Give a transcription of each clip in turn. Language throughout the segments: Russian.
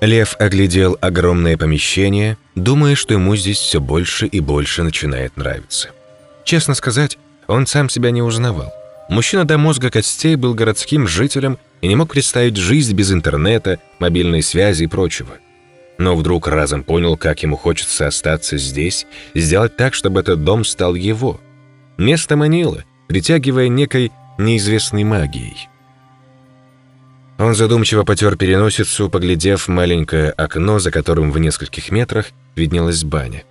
Лев оглядел огромное помещение, думая, что ему здесь все больше и больше начинает нравиться. Честно сказать, он сам себя не узнавал. Мужчина до мозга костей был городским жителем и не мог представить жизнь без интернета, мобильной связи и прочего. Но вдруг разом понял, как ему хочется остаться здесь, сделать так, чтобы этот дом стал его. Место манило, притягивая некой неизвестной магией. Он задумчиво потер переносицу, поглядев в маленькое окно, за которым в нескольких метрах виднелась баня.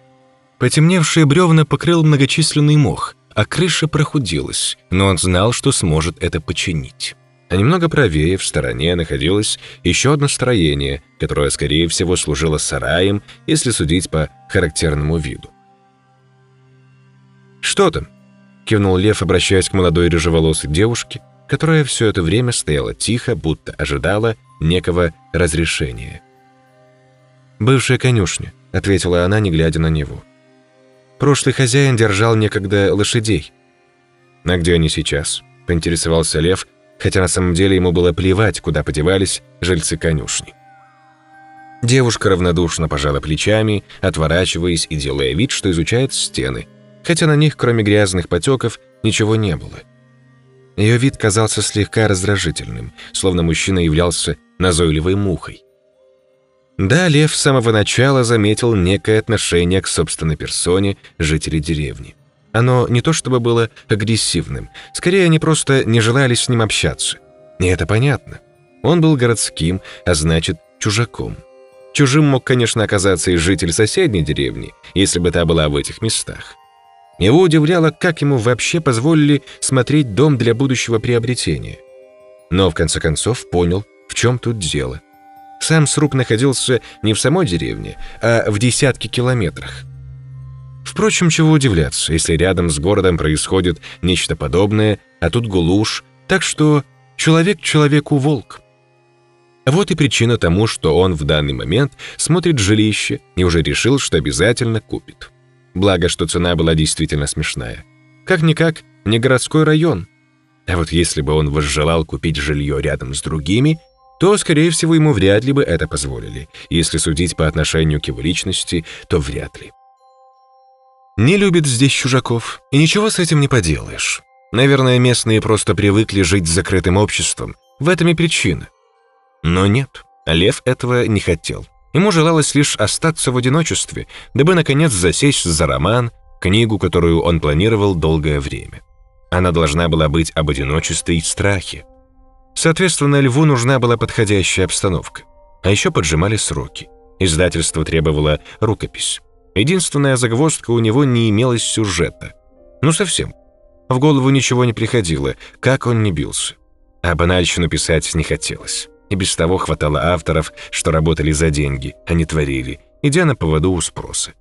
Потемневшие бревна покрыл многочисленный мох, а крыша прохудилась, но он знал, что сможет это починить. А немного правее, в стороне, находилось еще одно строение, которое, скорее всего, служило сараем, если судить по характерному виду. «Что там?» — кивнул Лев, обращаясь к молодой рыжеволосой девушке, которая все это время стояла тихо, будто ожидала некого разрешения. «Бывшая конюшня», — ответила она, не глядя на него. «Прошлый хозяин держал некогда лошадей». «А где они сейчас?» — поинтересовался Лев, хотя на самом деле ему было плевать, куда подевались жильцы конюшни. Девушка равнодушно пожала плечами, отворачиваясь и делая вид, что изучает стены, хотя на них, кроме грязных потеков, ничего не было. Ее вид казался слегка раздражительным, словно мужчина являлся назойливой мухой. Да, Лев с самого начала заметил некое отношение к собственной персоне жителей деревни. Оно не то чтобы было агрессивным, скорее они просто не желали с ним общаться. И это понятно. Он был городским, а значит, чужаком. Чужим мог, конечно, оказаться и житель соседней деревни, если бы та была в этих местах. Его удивляло, как ему вообще позволили смотреть дом для будущего приобретения. Но в конце концов понял, в чем тут дело. Сам сруб находился не в самой деревне, а в десятке километрах. Впрочем, чего удивляться, если рядом с городом происходит нечто подобное, а тут гулуш, так что человек человеку волк. Вот и причина тому, что он в данный момент смотрит жилище и уже решил, что обязательно купит. Благо, что цена была действительно смешная. Как-никак, не городской район. А вот если бы он возжелал купить жилье рядом с другими, то, скорее всего, ему вряд ли бы это позволили. Если судить по отношению к его личности, то вряд ли. Не любит здесь чужаков, и ничего с этим не поделаешь. Наверное, местные просто привыкли жить с закрытым обществом. В этом и причина. Но нет, Лев этого не хотел. Ему желалось лишь остаться в одиночестве, дабы, наконец, засесть за роман, книгу, которую он планировал долгое время. Она должна была быть об одиночестве и страхе. Соответственно, Льву нужна была подходящая обстановка. А еще поджимали сроки. Издательство требовало рукопись. Единственная загвоздка у него не имелось сюжета. Ну, совсем. В голову ничего не приходило, как он не бился. А банальщину писать не хотелось. И без того хватало авторов, что работали за деньги, а не творили, идя на поводу у спроса.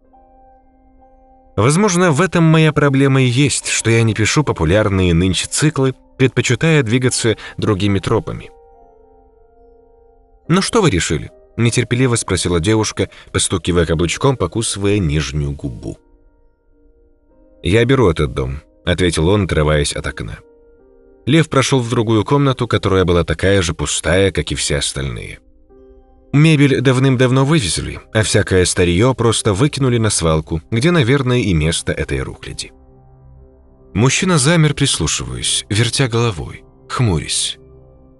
Возможно, в этом моя проблема и есть, что я не пишу популярные нынче циклы, предпочитая двигаться другими тропами. «Ну что вы решили?» – нетерпеливо спросила девушка, постукивая каблучком, покусывая нижнюю губу. «Я беру этот дом», – ответил он, отрываясь от окна. Лев прошел в другую комнату, которая была такая же пустая, как и все остальные. Мебель давным-давно вывезли, а всякое старье просто выкинули на свалку, где, наверное, и место этой рухляди. Мужчина замер, прислушиваясь, вертя головой, хмурясь.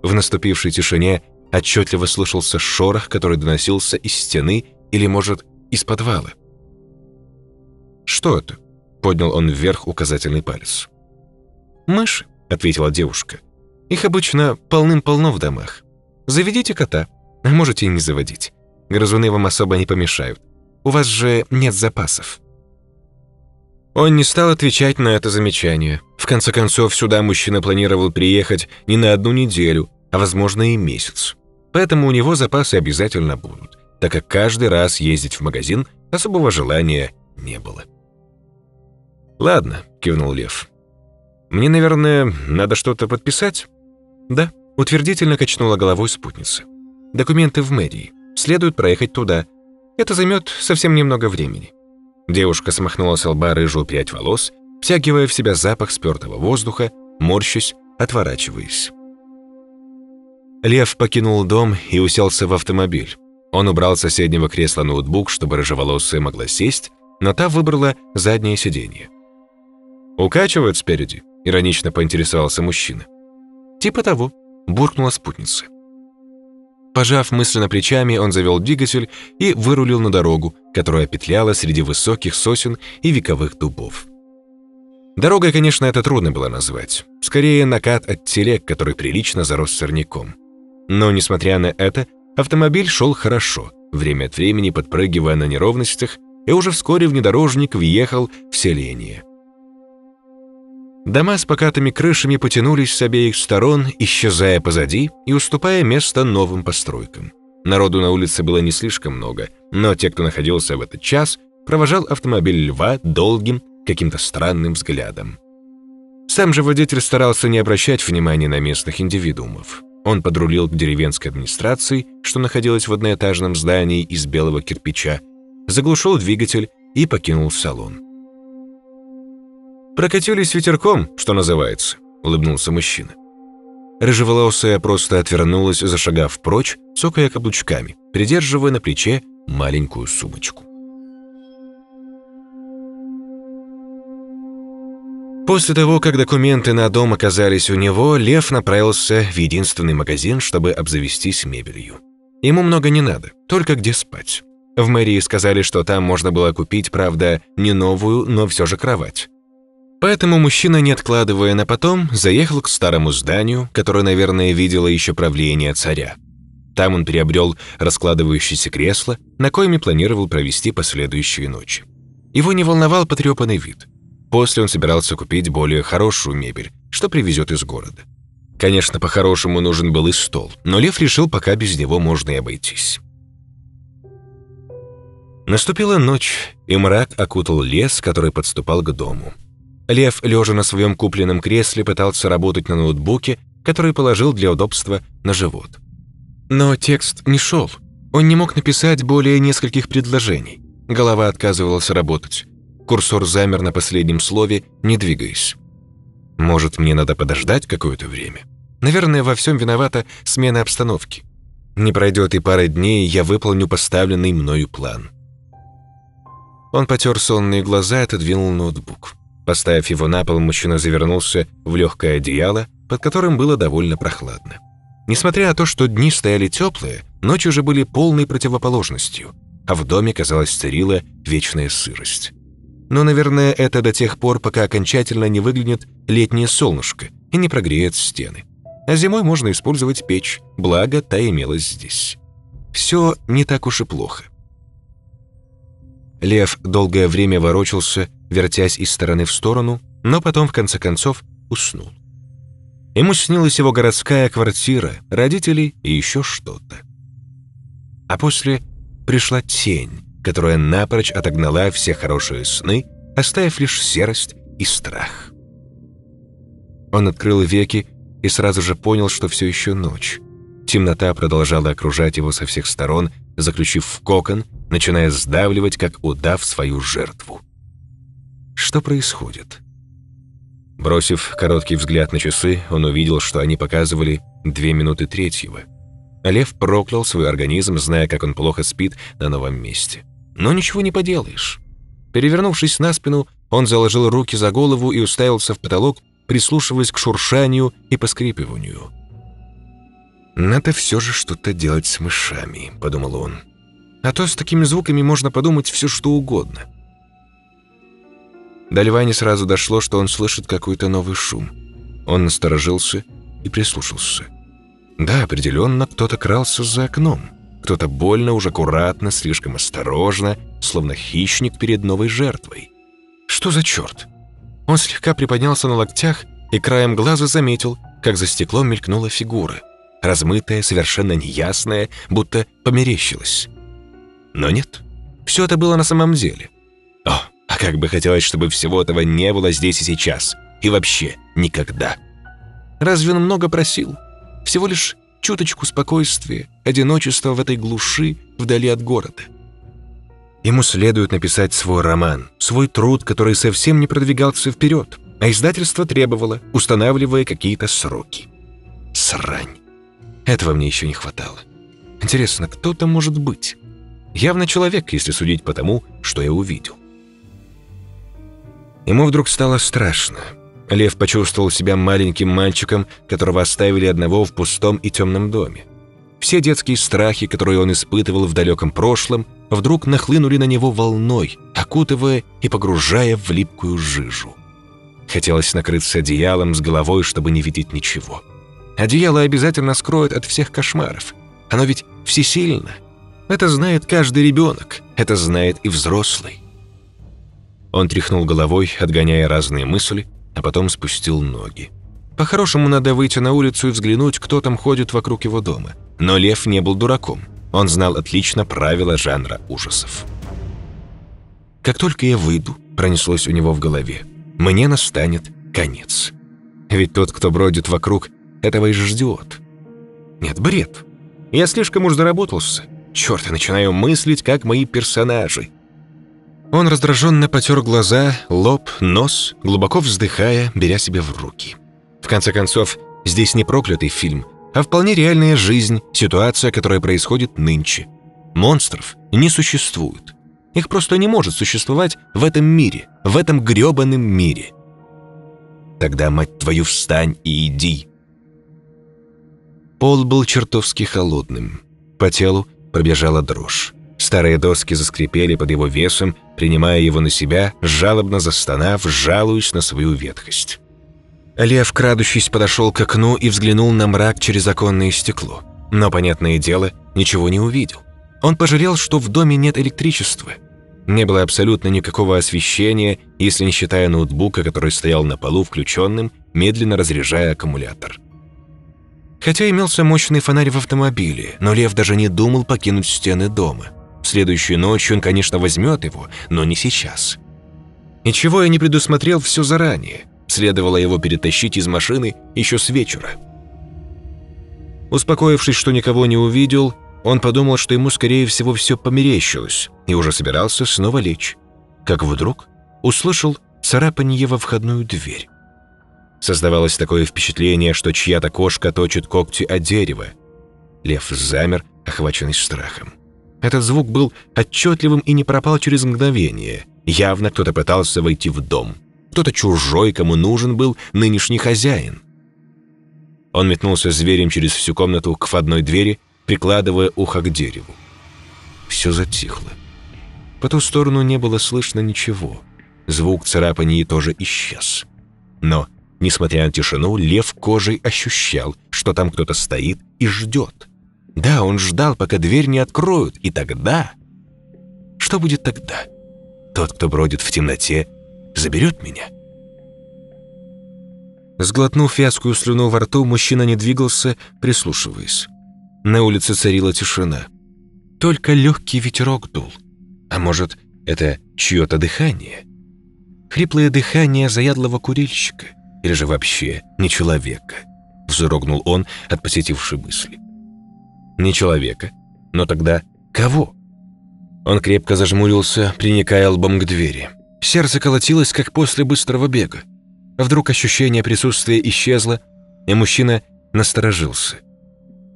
В наступившей тишине отчетливо слышался шорох, который доносился из стены или, может, из подвала. «Что это?» — поднял он вверх указательный палец. «Мыши», — ответила девушка. «Их обычно полным-полно в домах. Заведите кота, а можете и не заводить. Грызуны вам особо не помешают. У вас же нет запасов». Он не стал отвечать на это замечание. В конце концов, сюда мужчина планировал приехать не на одну неделю, а, возможно, и месяц. Поэтому у него запасы обязательно будут, так как каждый раз ездить в магазин особого желания не было. «Ладно», — кивнул Лев. Мне, наверное, надо что-то подписать?» «Да», — утвердительно качнула головой спутница. «Документы в мэрии. Следует проехать туда. Это займет совсем немного времени». Девушка смахнула с лба рыжую прядь волос, втягивая в себя запах спёртого воздуха, морщась, отворачиваясь. Лев покинул дом и уселся в автомобиль. Он убрал с соседнего кресла ноутбук, чтобы рыжеволосая могла сесть, но та выбрала заднее сиденье. «Укачивают спереди?» — иронично поинтересовался мужчина. «Типа того», — буркнула спутница. Пожав мысленно плечами, он завел двигатель и вырулил на дорогу, которая петляла среди высоких сосен и вековых дубов. Дорогой, конечно, это трудно было назвать. Скорее, накат от телег, который прилично зарос сорняком. Но, несмотря на это, автомобиль шел хорошо, время от времени подпрыгивая на неровностях, и уже вскоре внедорожник въехал в селение. Дома с покатыми крышами потянулись с обеих сторон, исчезая позади и уступая место новым постройкам. Народу на улице было не слишком много, но те, кто находился в этот час, провожал автомобиль льва долгим, каким-то странным взглядом. Сам же водитель старался не обращать внимания на местных индивидуумов. Он подрулил к деревенской администрации, что находилась в одноэтажном здании из белого кирпича, заглушил двигатель и покинул салон. «Прокатились ветерком, что называется», — улыбнулся мужчина. Рыжеволосая просто отвернулась, зашагав прочь, цокая каблучками, придерживая на плече маленькую сумочку. После того, как документы на дом оказались у него, Лев направился в единственный магазин, чтобы обзавестись мебелью. Ему много не надо, только где спать. В мэрии сказали, что там можно было купить, правда, не новую, но все же кровать. Поэтому мужчина, не откладывая на потом, заехал к старому зданию, которое, наверное, видело еще правление царя. Там он приобрел раскладывающееся кресло, на коем планировал провести последующие ночи. Его не волновал потрепанный вид. После он собирался купить более хорошую мебель, что привезет из города. Конечно, по-хорошему нужен был и стол, но Лев решил, пока без него можно и обойтись. Наступила ночь, и мрак окутал лес, который подступал к дому. Лев, лежа на своем купленном кресле, пытался работать на ноутбуке, который положил для удобства на живот. Но текст не шел. Он не мог написать более нескольких предложений. Голова отказывалась работать. Курсор замер на последнем слове, не двигаясь. Может, мне надо подождать какое-то время? Наверное, во всем виновата смена обстановки. Не пройдет и пары дней, я выполню поставленный мною план. Он потер сонные глаза и отодвинул ноутбук. Поставив его на пол, мужчина завернулся в легкое одеяло, под которым было довольно прохладно. Несмотря на то, что дни стояли теплые, ночи уже были полной противоположностью, а в доме, казалось, царила вечная сырость. Но, наверное, это до тех пор, пока окончательно не выглянет летнее солнышко и не прогреет стены. А зимой можно использовать печь, благо та имелась здесь. Все не так уж и плохо. Лев долгое время ворочался, вертясь из стороны в сторону, но потом, в конце концов, уснул. Ему снилась его городская квартира, родители и еще что-то. А после пришла тень, которая напрочь отогнала все хорошие сны, оставив лишь серость и страх. Он открыл веки и сразу же понял, что все еще ночь. Темнота продолжала окружать его со всех сторон, заключив в кокон, начиная сдавливать, как удав свою жертву. Что происходит? Бросив короткий взгляд на часы, он увидел, что они показывали две минуты третьего. Лев проклял свой организм, зная, как он плохо спит на новом месте. Но ничего не поделаешь. Перевернувшись на спину, он заложил руки за голову и уставился в потолок, прислушиваясь к шуршанию и поскрипыванию. «Надо все же что-то делать с мышами», — подумал он. «А то с такими звуками можно подумать все что угодно». До льва не сразу дошло, что он слышит какой-то новый шум. Он насторожился и прислушался. Да, определенно кто-то крался за окном. Кто-то больно, уже аккуратно, слишком осторожно, словно хищник перед новой жертвой. Что за черт? Он слегка приподнялся на локтях и краем глаза заметил, как за стеклом мелькнула фигура — размытое, совершенно неясное, будто померещилось. Но нет, все это было на самом деле. А как бы хотелось, чтобы всего этого не было здесь и сейчас, и вообще никогда. Разве он много просил? Всего лишь чуточку спокойствия, одиночества в этой глуши, вдали от города. Ему следует написать свой роман, свой труд, который совсем не продвигался вперед, а издательство требовало, устанавливая какие-то сроки. Срань. Этого мне еще не хватало. Интересно, кто это может быть? Явно человек, если судить по тому, что я увидел. Ему вдруг стало страшно. Лев почувствовал себя маленьким мальчиком, которого оставили одного в пустом и темном доме. Все детские страхи, которые он испытывал в далеком прошлом, вдруг нахлынули на него волной, окутывая и погружая в липкую жижу. Хотелось накрыться одеялом с головой, чтобы не видеть ничего. Одеяло обязательно скроет от всех кошмаров. Оно ведь всесильно. Это знает каждый ребенок, это знает и взрослый. Он тряхнул головой, отгоняя разные мысли, а потом спустил ноги. По-хорошему, надо выйти на улицу и взглянуть, кто там ходит вокруг его дома. Но Лев не был дураком. Он знал отлично правила жанра ужасов. «Как только я выйду», — пронеслось у него в голове, — «мне настанет конец. Ведь тот, кто бродит вокруг, этого и ждет». Нет, бред. Я слишком уж заработался. Черт, я начинаю мыслить, как мои персонажи. Он раздраженно потер глаза, лоб, нос, глубоко вздыхая, беря себя в руки. В конце концов, здесь не проклятый фильм, а вполне реальная жизнь, ситуация, которая происходит нынче. Монстров не существует. Их просто не может существовать в этом мире, в этом грёбаном мире. Тогда, мать твою, встань и иди. Пол был чертовски холодным. По телу пробежала дрожь. Старые доски заскрипели под его весом, принимая его на себя, жалобно застонав, жалуясь на свою ветхость. Лев, крадущись, подошел к окну и взглянул на мрак через оконное стекло. Но, понятное дело, ничего не увидел. Он пожалел, что в доме нет электричества. Не было абсолютно никакого освещения, если не считая ноутбука, который стоял на полу включенным, медленно разряжая аккумулятор. Хотя имелся мощный фонарь в автомобиле, но Лев даже не думал покинуть стены дома. Следующей ночью он, конечно, возьмет его, но не сейчас. Ничего я не предусмотрел все заранее – Следовало его перетащить из машины еще с вечера. Успокоившись, что никого не увидел, он подумал, что ему, скорее всего, все померещилось, и уже собирался снова лечь. Как вдруг услышал царапанье во входную дверь. Создавалось такое впечатление, что чья-то кошка точит когти от дерева. Лев замер, охваченный страхом. Этот звук был отчетливым и не пропал через мгновение. Явно кто-то пытался войти в дом кто-то чужой, кому нужен был нынешний хозяин. Он метнулся зверем через всю комнату к входной двери, прикладывая ухо к дереву. Все затихло. По ту сторону не было слышно ничего. Звук царапаньи тоже исчез. Но, несмотря на тишину, лев кожей ощущал, что там кто-то стоит и ждет. Да, он ждал, пока дверь не откроют, и тогда... Что будет тогда? Тот, кто бродит в темноте, заберет меня?» Сглотнув вязкую слюну во рту, мужчина не двигался, прислушиваясь. На улице царила тишина. Только легкий ветерок дул. А может, это чье-то дыхание? Хриплое дыхание заядлого курильщика? Или же вообще не человека? Вздрогнул он от посетившей мысли. Не человека, но тогда кого? Он крепко зажмурился, приникая лбом к двери. Сердце колотилось, как после быстрого бега. Вдруг ощущение присутствия исчезло, и мужчина насторожился.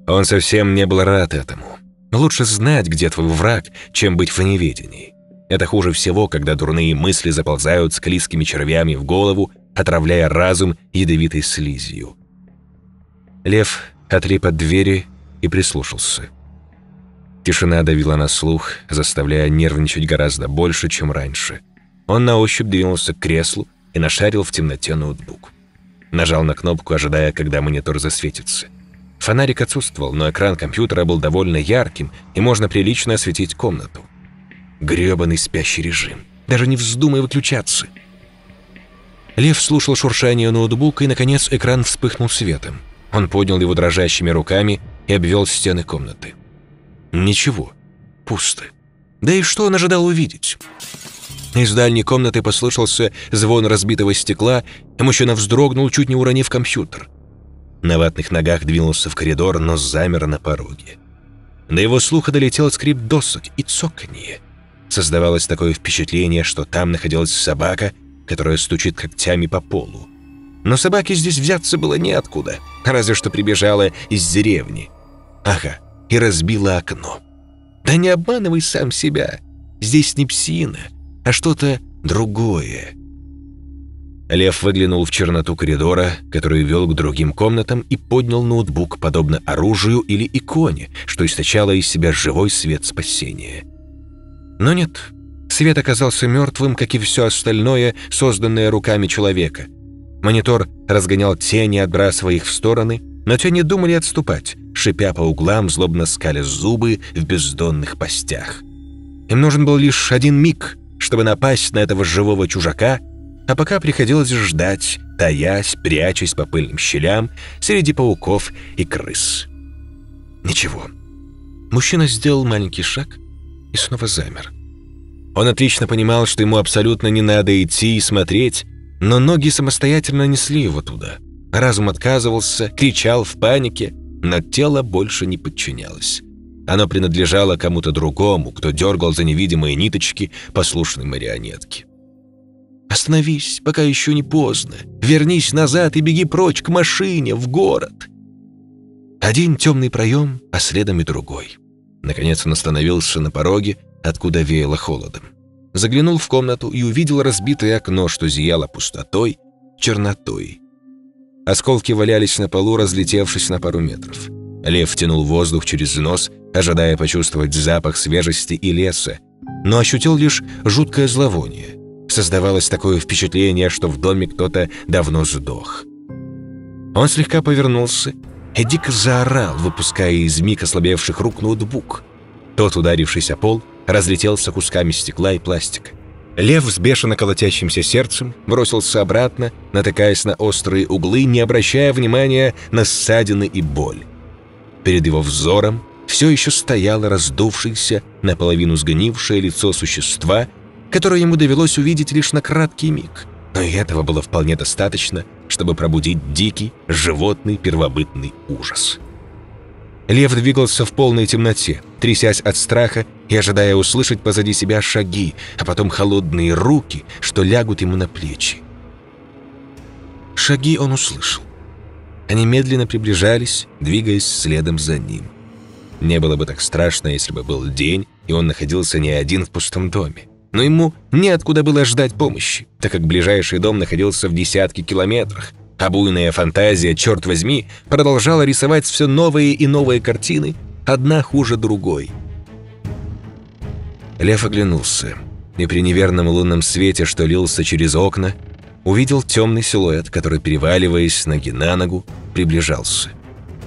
Он совсем не был рад этому. Лучше знать, где твой враг, чем быть в неведении. Это хуже всего, когда дурные мысли заползают склизкими червями в голову, отравляя разум ядовитой слизью. Лев отлип от двери и прислушался. Тишина давила на слух, заставляя нервничать гораздо больше, чем раньше. Он на ощупь двинулся к креслу и нашарил в темноте ноутбук. Нажал на кнопку, ожидая, когда монитор засветится. Фонарик отсутствовал, но экран компьютера был довольно ярким, и можно прилично осветить комнату. Грёбаный спящий режим. Даже не вздумай выключаться. Лев слушал шуршание ноутбука, и, наконец, экран вспыхнул светом. Он поднял его дрожащими руками и обвел стены комнаты. Ничего. Пусто. Да и что он ожидал увидеть? Из дальней комнаты послышался звон разбитого стекла, и мужчина вздрогнул, чуть не уронив компьютер. На ватных ногах двинулся в коридор, но замер на пороге. До его слуха долетел скрип досок и цоканье. Создавалось такое впечатление, что там находилась собака, которая стучит когтями по полу. Но собаке здесь взяться было неоткуда, разве что прибежала из деревни. Ага, и разбила окно. Да не обманывай сам себя. Здесь не псина, а что-то другое. Лев выглянул в черноту коридора, который вел к другим комнатам, и поднял ноутбук, подобно оружию или иконе, что источало из себя живой свет спасения. Но нет, свет оказался мертвым, как и все остальное, созданное руками человека. Монитор разгонял тени, отбрасывая их в стороны, но те не думали отступать, шипя по углам, злобно скаля зубы в бездонных постях. Им нужен был лишь один миг, чтобы напасть на этого живого чужака — а пока приходилось ждать, таясь, прячась по пыльным щелям среди пауков и крыс. Ничего. Мужчина сделал маленький шаг и снова замер. Он отлично понимал, что ему абсолютно не надо идти и смотреть, но ноги самостоятельно несли его туда. Разум отказывался, кричал в панике, но тело больше не подчинялось. Оно принадлежало кому-то другому, кто дергал за невидимые ниточки послушной марионетки. Остановись, пока еще не поздно. Вернись назад и беги прочь к машине, в город. Один темный проем, а следом и другой. Наконец он остановился на пороге, откуда веяло холодом. Заглянул в комнату и увидел разбитое окно, что зияло пустотой, чернотой. Осколки валялись на полу, разлетевшись на пару метров. Лев тянул воздух через нос, ожидая почувствовать запах свежести и леса, но ощутил лишь жуткое зловоние. Создавалось такое впечатление, что в доме кто-то давно сдох. Он слегка повернулся и дико заорал, выпуская из миг ослабевших рук ноутбук. Тот, ударившийся пол, разлетелся кусками стекла и пластика. Лев с бешено колотящимся сердцем бросился обратно, натыкаясь на острые углы, не обращая внимания на ссадины и боль. Перед его взором все еще стояло раздувшееся, наполовину сгнившее лицо существа, которую ему довелось увидеть лишь на краткий миг. Но и этого было вполне достаточно, чтобы пробудить дикий, животный, первобытный ужас. Лев двигался в полной темноте, трясясь от страха и ожидая услышать позади себя шаги, а потом холодные руки, что лягут ему на плечи. Шаги он услышал. Они медленно приближались, двигаясь следом за ним. Не было бы так страшно, если бы был день, и он находился не один в пустом доме но ему неоткуда было ждать помощи, так как ближайший дом находился в десятке километрах, а буйная фантазия, черт возьми, продолжала рисовать все новые и новые картины, одна хуже другой. Лев оглянулся, и при неверном лунном свете, что лился через окна, увидел темный силуэт, который, переваливаясь ноги на ногу, приближался.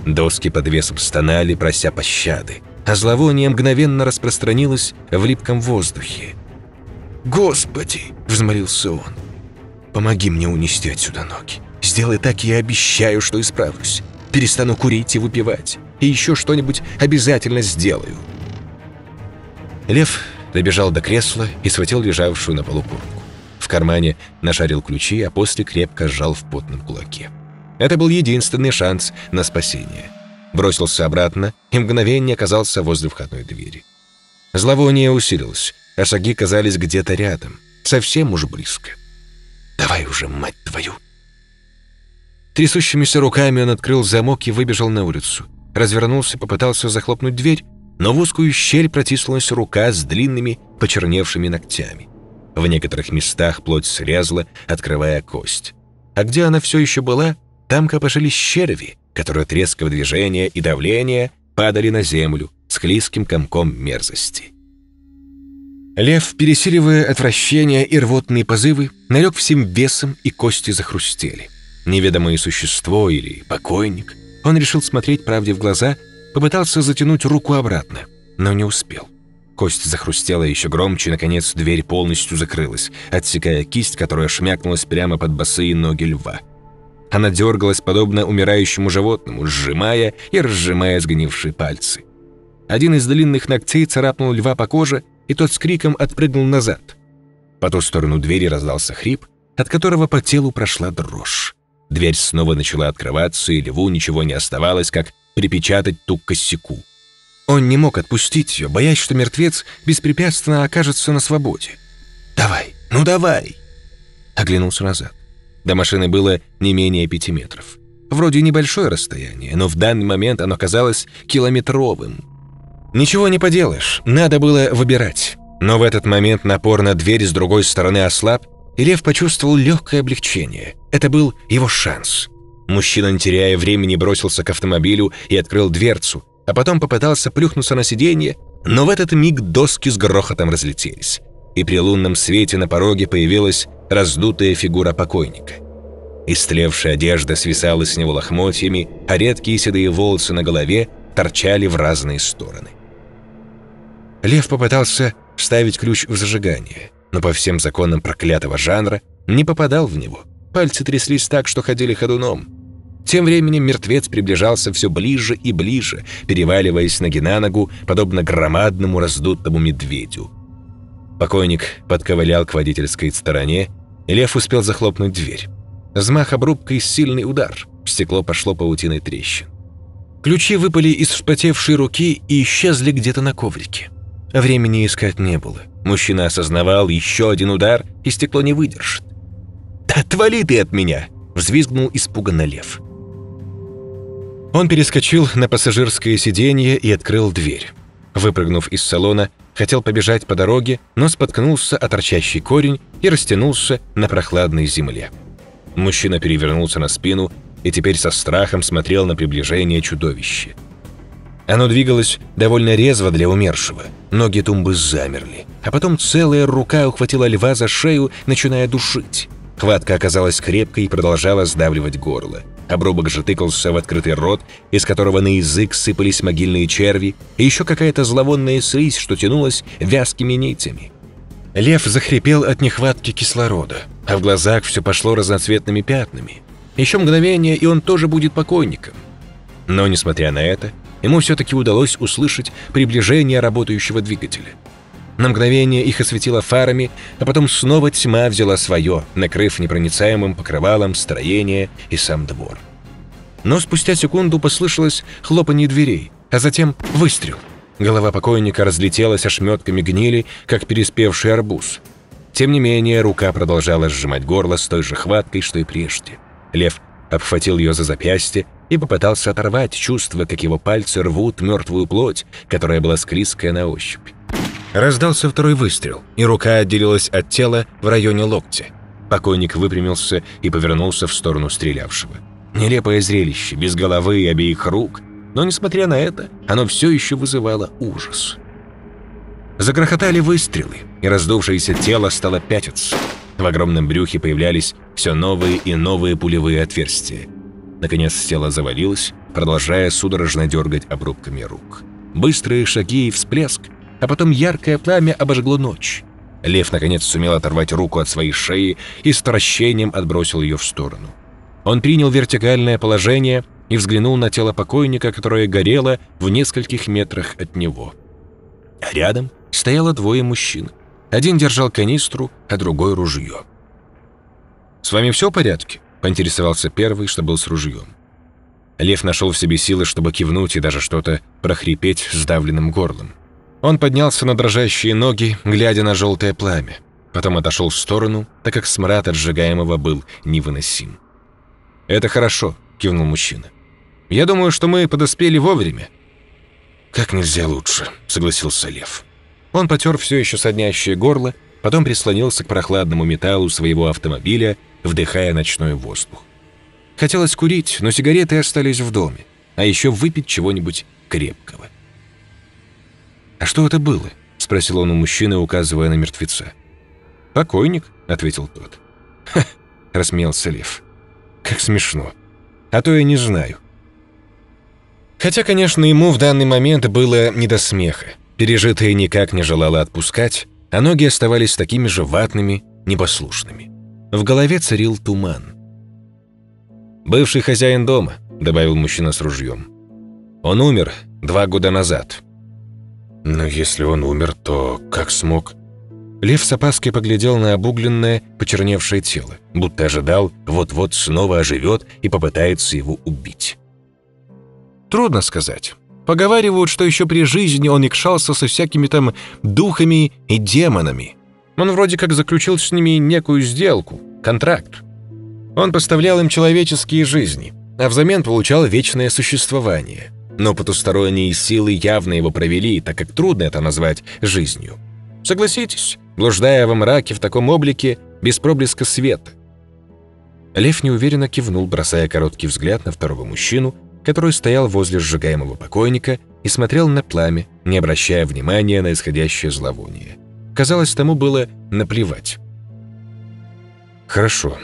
Доски под весом стонали, прося пощады, а зловоние мгновенно распространилось в липком воздухе. «Господи!» — взмолился он. «Помоги мне унести отсюда ноги. Сделай так, я обещаю, что исправлюсь. Перестану курить и выпивать. И еще что-нибудь обязательно сделаю». Лев добежал до кресла и схватил лежавшую на полу куртку. В кармане нашарил ключи, а после крепко сжал в потном кулаке. Это был единственный шанс на спасение. Бросился обратно и мгновение оказался возле входной двери. Зловоние усилилось а шаги казались где-то рядом, совсем уж близко. «Давай уже, мать твою!» Трясущимися руками он открыл замок и выбежал на улицу. Развернулся, попытался захлопнуть дверь, но в узкую щель протиснулась рука с длинными, почерневшими ногтями. В некоторых местах плоть срезала, открывая кость. А где она все еще была, там копошились черви, которые от резкого движения и давления падали на землю с хлистким комком мерзости. Лев, пересиливая отвращение и рвотные позывы, налег всем весом, и кости захрустели. Неведомое существо или покойник. Он решил смотреть правде в глаза, попытался затянуть руку обратно, но не успел. Кость захрустела еще громче, и, наконец, дверь полностью закрылась, отсекая кисть, которая шмякнулась прямо под босые ноги льва. Она дергалась, подобно умирающему животному, сжимая и разжимая сгнившие пальцы. Один из длинных ногтей царапнул льва по коже, и тот с криком отпрыгнул назад. По ту сторону двери раздался хрип, от которого по телу прошла дрожь. Дверь снова начала открываться, и льву ничего не оставалось, как припечатать ту косяку. Он не мог отпустить ее, боясь, что мертвец беспрепятственно окажется на свободе. «Давай, ну давай!» Оглянулся назад. До машины было не менее пяти метров. Вроде небольшое расстояние, но в данный момент оно казалось километровым. Ничего не поделаешь, надо было выбирать. Но в этот момент напор на дверь с другой стороны ослаб, и Лев почувствовал легкое облегчение. Это был его шанс. Мужчина, не теряя времени, бросился к автомобилю и открыл дверцу, а потом попытался плюхнуться на сиденье, но в этот миг доски с грохотом разлетелись, и при лунном свете на пороге появилась раздутая фигура покойника. Истлевшая одежда свисала с него лохмотьями, а редкие седые волосы на голове торчали в разные стороны. Лев попытался вставить ключ в зажигание, но по всем законам проклятого жанра не попадал в него. Пальцы тряслись так, что ходили ходуном. Тем временем мертвец приближался все ближе и ближе, переваливаясь ноги на ногу, подобно громадному раздутому медведю. Покойник подковылял к водительской стороне, и Лев успел захлопнуть дверь. Взмах обрубка и сильный удар. Стекло пошло паутиной трещин. Ключи выпали из вспотевшей руки и исчезли где-то на коврике. Времени искать не было. Мужчина осознавал, еще один удар, и стекло не выдержит. «Отвали ты от меня!» – взвизгнул испуганно лев. Он перескочил на пассажирское сиденье и открыл дверь. Выпрыгнув из салона, хотел побежать по дороге, но споткнулся о торчащий корень и растянулся на прохладной земле. Мужчина перевернулся на спину и теперь со страхом смотрел на приближение чудовища. Оно двигалось довольно резво для умершего. Ноги тумбы замерли. А потом целая рука ухватила льва за шею, начиная душить. Хватка оказалась крепкой и продолжала сдавливать горло. Обрубок же тыкался в открытый рот, из которого на язык сыпались могильные черви, и еще какая-то зловонная слизь, что тянулась вязкими нитями. Лев захрипел от нехватки кислорода, а в глазах все пошло разноцветными пятнами. Еще мгновение, и он тоже будет покойником. Но, несмотря на это, ему все-таки удалось услышать приближение работающего двигателя. На мгновение их осветило фарами, а потом снова тьма взяла свое, накрыв непроницаемым покрывалом строение и сам двор. Но спустя секунду послышалось хлопанье дверей, а затем выстрел. Голова покойника разлетелась ошметками гнили, как переспевший арбуз. Тем не менее, рука продолжала сжимать горло с той же хваткой, что и прежде. Лев обхватил ее за запястье и попытался оторвать, чувствуя, как его пальцы рвут мертвую плоть, которая была склизкая на ощупь. Раздался второй выстрел, и рука отделилась от тела в районе локтя. Покойник выпрямился и повернулся в сторону стрелявшего. Нелепое зрелище, без головы и обеих рук, но, несмотря на это, оно все еще вызывало ужас. Загрохотали выстрелы, и раздувшееся тело стало пятиться. В огромном брюхе появлялись все новые и новые пулевые отверстия. Наконец тело завалилось, продолжая судорожно дергать обрубками рук. Быстрые шаги и всплеск, а потом яркое пламя обожгло ночь. Лев наконец сумел оторвать руку от своей шеи и с тращением отбросил ее в сторону. Он принял вертикальное положение и взглянул на тело покойника, которое горело в нескольких метрах от него. Рядом стояло двое мужчин. Один держал канистру, а другой — ружье. «С вами все в порядке?» — поинтересовался первый, что был с ружьем. Лев нашел в себе силы, чтобы кивнуть и даже что-то прохрипеть сдавленным горлом. Он поднялся на дрожащие ноги, глядя на желтое пламя. Потом отошел в сторону, так как смрад от сжигаемого был невыносим. «Это хорошо», — кивнул мужчина. «Я думаю, что мы подоспели вовремя». «Как нельзя лучше», — согласился Лев. Он потер все еще соднящее горло, потом прислонился к прохладному металлу своего автомобиля, вдыхая ночной воздух. Хотелось курить, но сигареты остались в доме, а еще выпить чего-нибудь крепкого. «А что это было?» — спросил он у мужчины, указывая на мертвеца. «Покойник», — ответил тот. «Ха!» — рассмеялся Лев. «Как смешно. А то я не знаю». Хотя, конечно, ему в данный момент было не до смеха. Пережитое никак не желало отпускать, а ноги оставались такими же ватными, непослушными. В голове царил туман. «Бывший хозяин дома», — добавил мужчина с ружьем. «Он умер два года назад». «Но если он умер, то как смог?» Лев с опаской поглядел на обугленное, почерневшее тело, будто ожидал, вот-вот снова оживет и попытается его убить. Трудно сказать. Поговаривают, что еще при жизни он икшался со всякими там духами и демонами. Он вроде как заключил с ними некую сделку, контракт. Он поставлял им человеческие жизни, а взамен получал вечное существование. Но потусторонние силы явно его провели, так как трудно это назвать жизнью. Согласитесь, блуждая во мраке в таком облике, без проблеска света. Лев неуверенно кивнул, бросая короткий взгляд на второго мужчину, который стоял возле сжигаемого покойника и смотрел на пламя, не обращая внимания на исходящее зловоние. Казалось, тому было наплевать. «Хорошо.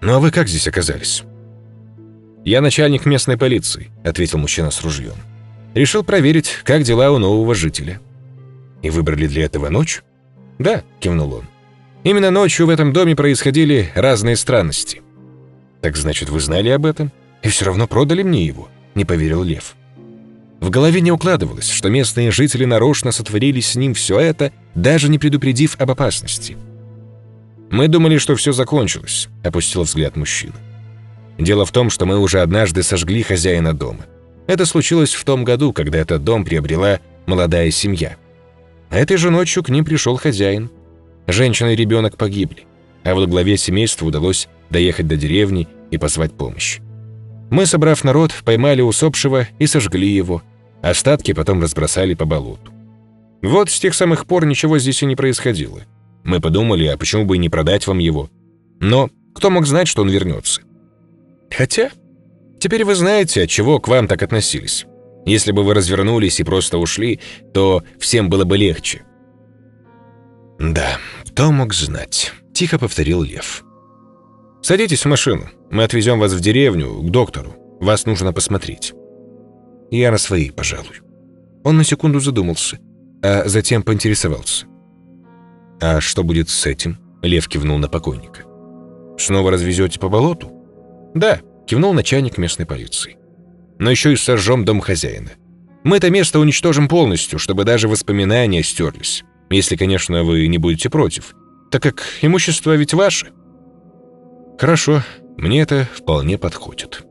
Ну а вы как здесь оказались?» «Я начальник местной полиции», — ответил мужчина с ружьем. «Решил проверить, как дела у нового жителя». «И выбрали для этого ночь?» «Да», — кивнул он. «Именно ночью в этом доме происходили разные странности». «Так значит, вы знали об этом? И все равно продали мне его?» — не поверил Лев. В голове не укладывалось, что местные жители нарочно сотворили с ним все это, даже не предупредив об опасности. «Мы думали, что все закончилось», — опустил взгляд мужчина. «Дело в том, что мы уже однажды сожгли хозяина дома. Это случилось в том году, когда этот дом приобрела молодая семья. Этой же ночью к ним пришел хозяин. Женщина и ребенок погибли, а вот главе семейства удалось доехать до деревни и позвать помощь. Мы, собрав народ, поймали усопшего и сожгли его. Остатки потом разбросали по болоту. Вот с тех самых пор ничего здесь и не происходило. Мы подумали, а почему бы и не продать вам его? Но кто мог знать, что он вернется? Хотя, теперь вы знаете, от чего к вам так относились. Если бы вы развернулись и просто ушли, то всем было бы легче. «Да, кто мог знать?» — тихо повторил Лев. «Садитесь в машину. Мы отвезем вас в деревню, к доктору. Вас нужно посмотреть». «Я на своей, пожалуй». Он на секунду задумался, а затем поинтересовался. «А что будет с этим?» — Лев кивнул на покойника. «Снова развезете по болоту?» «Да», — кивнул начальник местной полиции. «Но еще и сожжем дом хозяина. Мы это место уничтожим полностью, чтобы даже воспоминания стерлись. Если, конечно, вы не будете против, так как имущество ведь ваше». «Хорошо, мне это вполне подходит».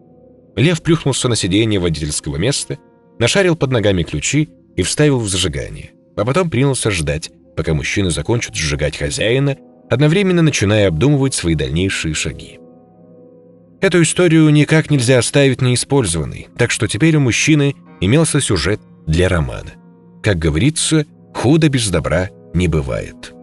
Лев плюхнулся на сиденье водительского места, нашарил под ногами ключи и вставил в зажигание, а потом принялся ждать, пока мужчины закончат сжигать хозяина, одновременно начиная обдумывать свои дальнейшие шаги. Эту историю никак нельзя оставить неиспользованной, так что теперь у мужчины имелся сюжет для романа. Как говорится, худо без добра не бывает.